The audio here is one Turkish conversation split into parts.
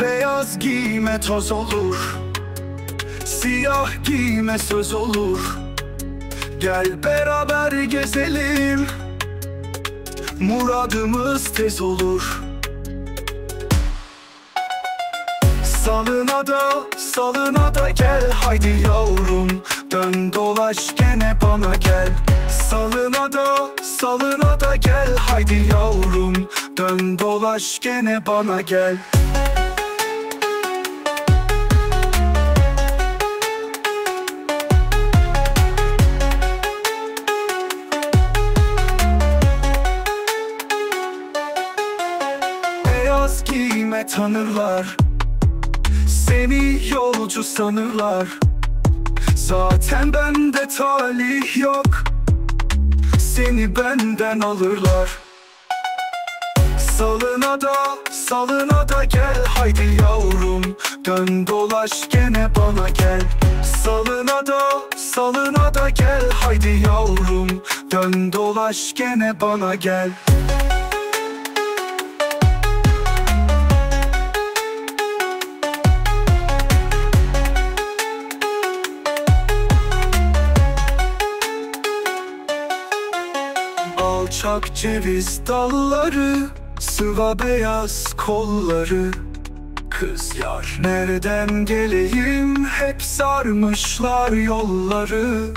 Beyaz giyme toz olur Siyah giyme söz olur. Gel beraber gezelim Muradımız tez olur Salına da salına da gel. Haydi yavrum Dön dolaş gene bana gel. Salına da salına da gel. Haydi yavrum Dön dolaş gene bana gel. Beyaz giyme tanırlar Seni yolcu sanırlar. Zaten bende talih yok. Seni benden alırlar. Salına da salına da gel. Haydi yavrum Dön dolaş gene bana gel. Salına da salına da gel. Haydi yavrum Dön dolaş gene bana gel Alçak ceviz dalları Sıva beyaz kolları. Kız yar nereden geleyim? Hep sarmışlar yolları.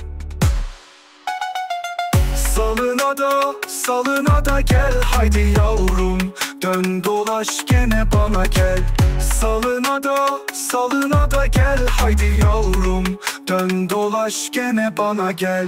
Salına da salına da gel. Haydi yavrum Dön dolaş gene bana gel. Salına da salına da gel. Haydi yavrum Dön dolaş gene bana gel